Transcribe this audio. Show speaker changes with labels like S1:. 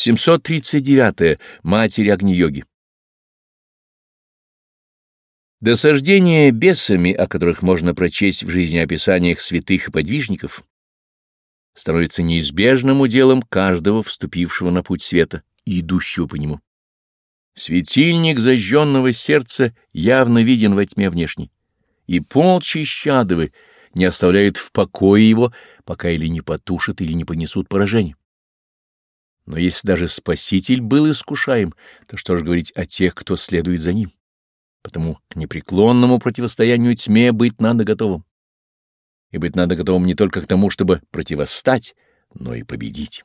S1: 739. -е. Матерь Агни-йоги. Досаждения бесами, о которых можно прочесть в жизнеописаниях святых и подвижников, становится неизбежным уделом каждого вступившего на путь света и идущего по нему. Светильник зажженного сердца явно виден во тьме внешней, и полчища адовы не оставляют в покое его, пока или не потушат, или не понесут поражение. Но если даже Спаситель был искушаем, то что же говорить о тех, кто следует за ним? Потому к непреклонному противостоянию тьме быть надо готовым. И быть надо готовым не только к тому, чтобы противостать, но и победить.